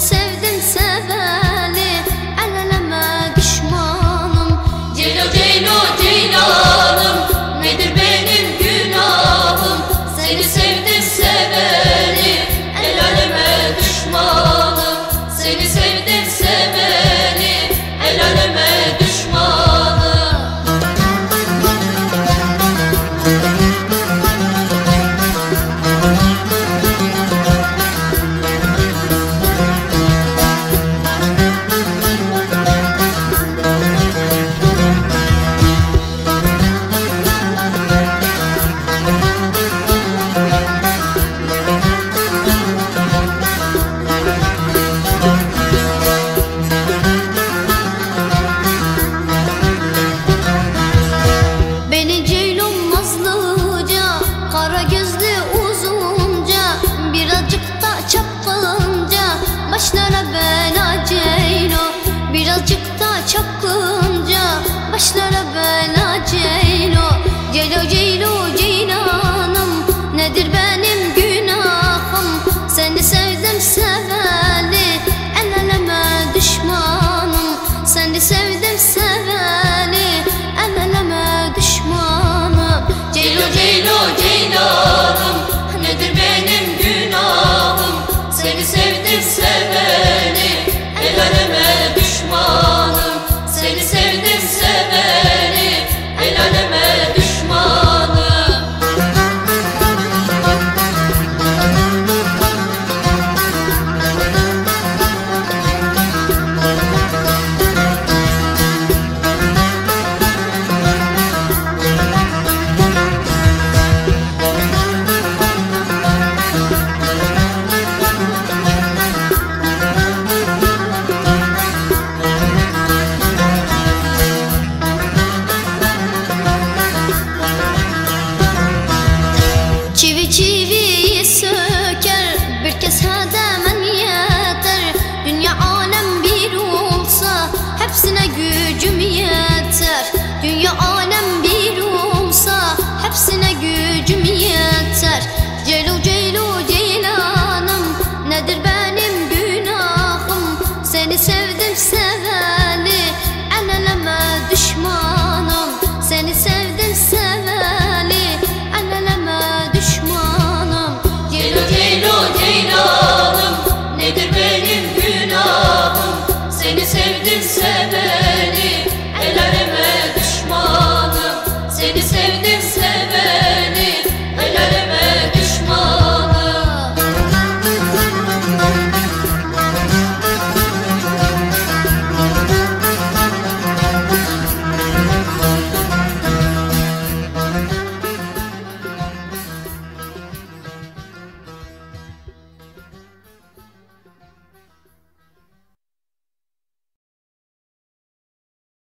seni sevdim. sevdim seveni El eleme düşman Seni sevdim seveni El eleme düşman ol. Ceylo ceylo ceylanım Nedir benim günahım? Seni sevdim seveni.